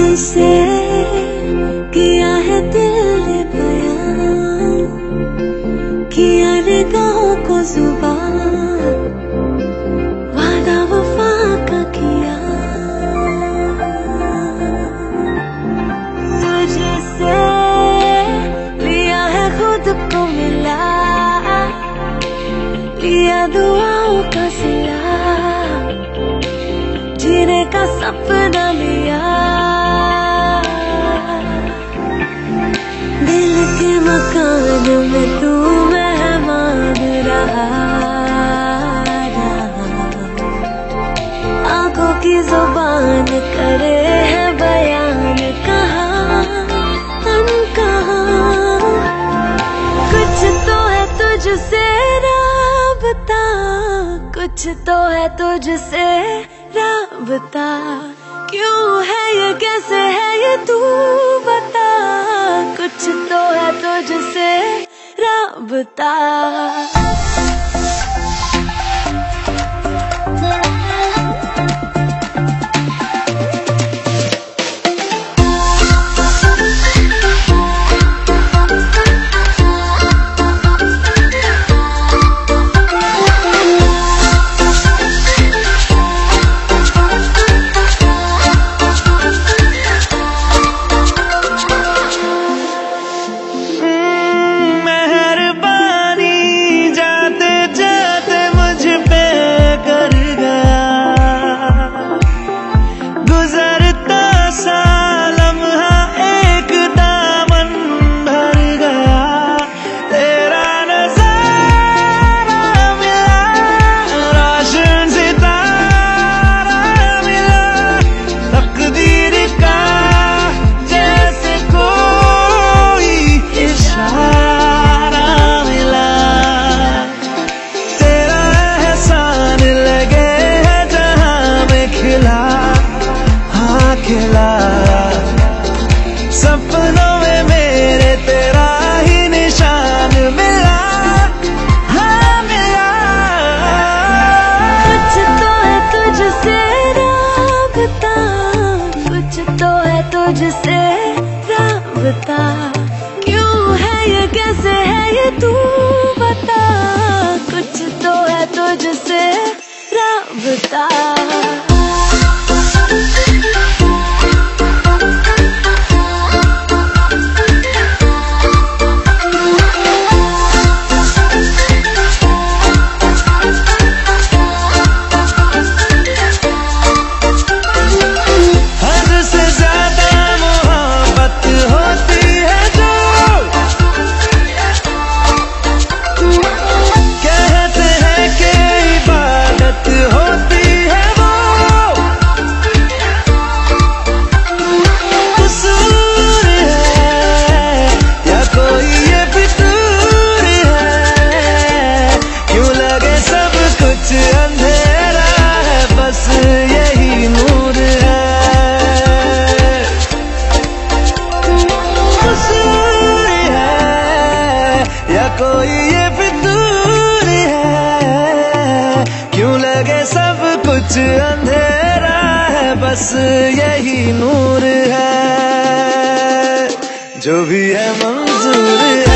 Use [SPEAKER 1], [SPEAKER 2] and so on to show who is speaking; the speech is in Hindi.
[SPEAKER 1] तुझसे किया है दिल बयान, किया को वादा वफा का किया। तुझसे लिया है खुद को मिला, लिया दुआओं का सिला, जीने का सपना लिया मकान में तू मेहमान रहा आँखों की ज़ुबान करे है बयान कहा, हम कहा? कुछ तो है तुझसे राबता, कुछ तो है तुझसे राबता। क्यों है ये, कैसे है ये तू बता? कुछ तो है तुझसे राबता। तो है तुझसे राबता क्यों है ये कैसे है ये तू बता? कुछ
[SPEAKER 2] कुछ अंधेरा है, बस यही नूर है। है, या कोई ये फितूर है? क्यों लगे सब कुछ अंधेरा है, बस यही नूर है। जो भी है मंजूर है।